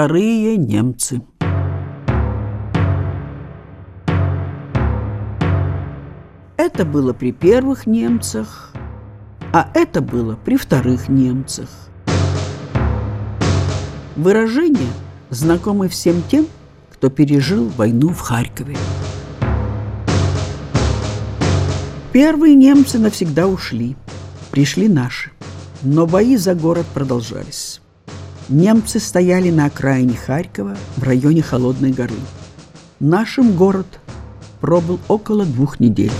вторые немцы. Это было при первых немцах, а это было при вторых немцах. Выражение знакомы всем тем, кто пережил войну в Харькове. Первые немцы навсегда ушли, пришли наши, но бои за город продолжались. Немцы стояли на окраине Харькова в районе Холодной горы. Нашим город пробыл около двух недель.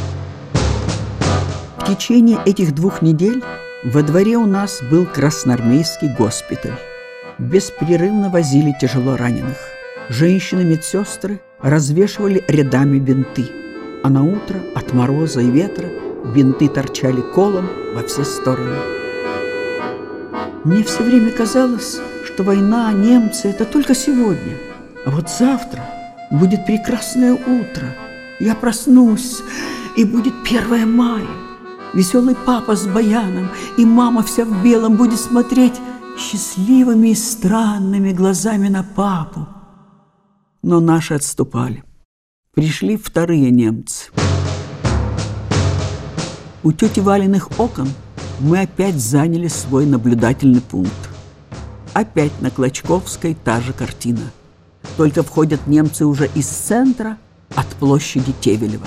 В течение этих двух недель во дворе у нас был красноармейский госпиталь. Беспрерывно возили тяжело раненых. Женщины-медсестры развешивали рядами бинты, а на утро от мороза и ветра бинты торчали колом во все стороны. Мне все время казалось, что война, немцы – это только сегодня. А вот завтра будет прекрасное утро. Я проснусь, и будет 1 мая. Веселый папа с баяном и мама вся в белом будет смотреть счастливыми и странными глазами на папу. Но наши отступали. Пришли вторые немцы. У тети Валиных окон мы опять заняли свой наблюдательный пункт. Опять на Клочковской та же картина. Только входят немцы уже из центра от площади Тевелева.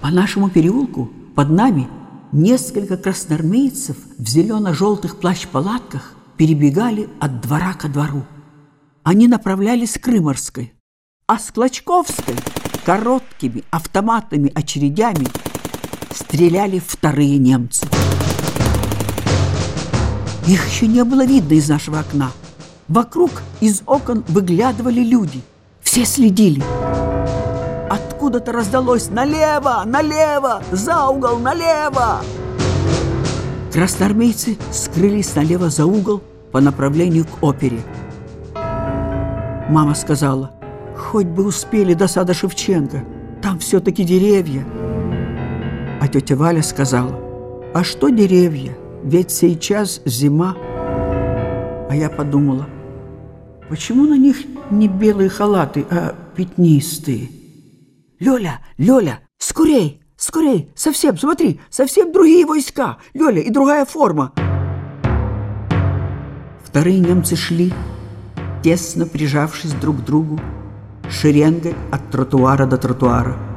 По нашему переулку под нами несколько красноармейцев в зелено-желтых плащ-палатках перебегали от двора ко двору. Они направлялись к Крыморской, а с Клочковской короткими автоматными очередями стреляли вторые немцы. Их еще не было видно из нашего окна. Вокруг из окон выглядывали люди. Все следили. Откуда-то раздалось «Налево! Налево! За угол! Налево!» Красноармейцы скрылись налево за угол по направлению к опере. Мама сказала, хоть бы успели до сада Шевченко, там все-таки деревья. А тетя Валя сказала, а что деревья? Ведь сейчас зима. А я подумала, почему на них не белые халаты, а пятнистые? Лёля, Лёля, скорей, скорей, совсем, смотри, совсем другие войска, Лёля, и другая форма. Вторые немцы шли, тесно прижавшись друг к другу, шеренгой от тротуара до тротуара.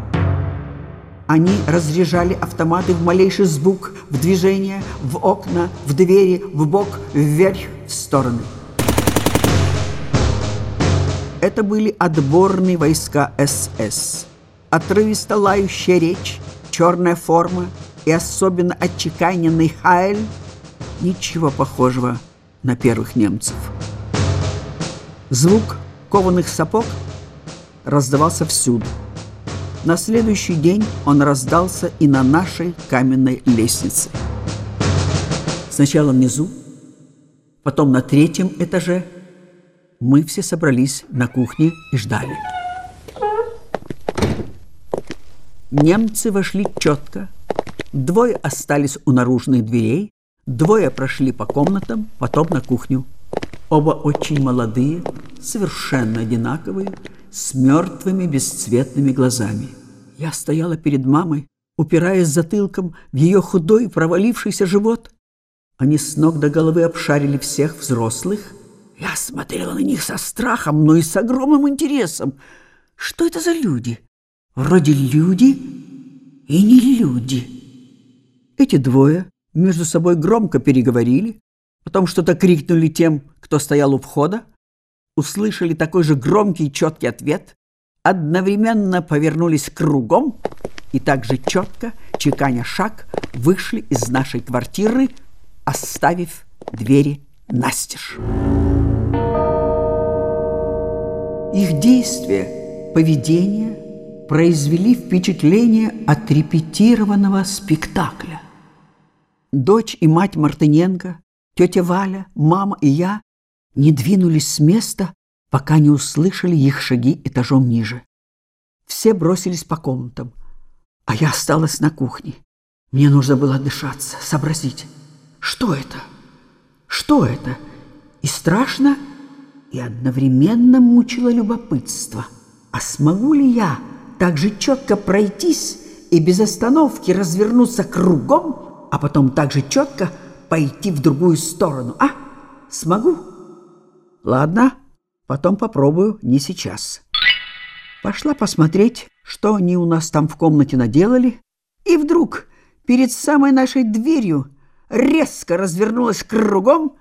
Они разряжали автоматы в малейший звук, в движение, в окна, в двери, в бок, вверх, в стороны. Это были отборные войска СС. Отрывисто лающая речь, черная форма и особенно отчеканенный хайль – ничего похожего на первых немцев. Звук кованых сапог раздавался всюду – на следующий день он раздался и на нашей каменной лестнице. Сначала внизу, потом на третьем этаже мы все собрались на кухне и ждали. Немцы вошли четко, двое остались у наружных дверей, двое прошли по комнатам, потом на кухню. Оба очень молодые, совершенно одинаковые, с мертвыми бесцветными глазами. Я стояла перед мамой, упираясь затылком в ее худой провалившийся живот. Они с ног до головы обшарили всех взрослых. Я смотрела на них со страхом, но и с огромным интересом. Что это за люди? Вроде люди и не люди. Эти двое между собой громко переговорили, потом что-то крикнули тем, кто стоял у входа, услышали такой же громкий и четкий ответ, одновременно повернулись кругом и также четко, чеканя шаг, вышли из нашей квартиры, оставив двери настежь. Их действия, поведение произвели впечатление отрепетированного спектакля. Дочь и мать Мартыненко, тетя Валя, мама и я не двинулись с места, пока не услышали их шаги этажом ниже. Все бросились по комнатам, а я осталась на кухне. Мне нужно было дышаться, сообразить, что это, что это, и страшно, и одновременно мучило любопытство. А смогу ли я так же четко пройтись и без остановки развернуться кругом, а потом так же четко пойти в другую сторону, а? Смогу? Ладно, потом попробую, не сейчас. Пошла посмотреть, что они у нас там в комнате наделали, и вдруг перед самой нашей дверью резко развернулась кругом,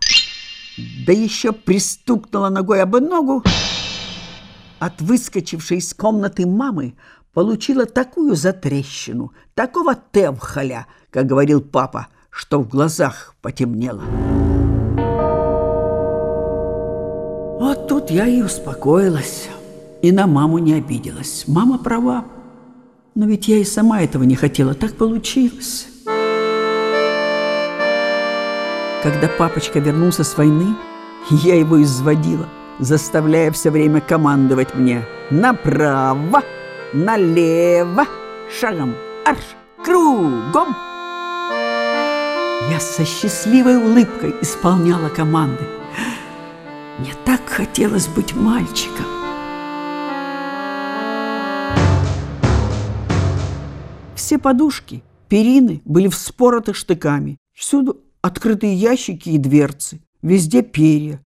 да еще пристукнула ногой об ногу. От выскочившей из комнаты мамы получила такую затрещину, такого тевхаля, как говорил папа, что в глазах потемнело. Я и успокоилась, и на маму не обиделась. Мама права, но ведь я и сама этого не хотела, так получилось. Когда папочка вернулся с войны, я его изводила, заставляя все время командовать мне «Направо! Налево! Шагом! Арш! Кругом!» Я со счастливой улыбкой исполняла команды. Мне так хотелось быть мальчиком. Все подушки, перины были вспороты штыками. Всюду открытые ящики и дверцы, везде перья.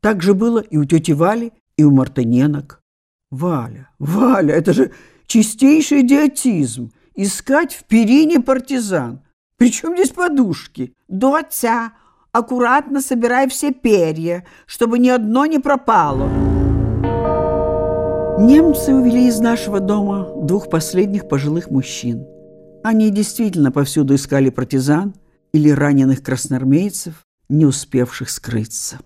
Так же было и у тети Вали, и у мартыненок. Валя, Валя, это же чистейший идиотизм. Искать в перине партизан. Причем здесь подушки? Доця, аккуратно собирай все перья, чтобы ни одно не пропало. Немцы увели из нашего дома двух последних пожилых мужчин. Они действительно повсюду искали партизан – или раненых красноармейцев, не успевших скрыться.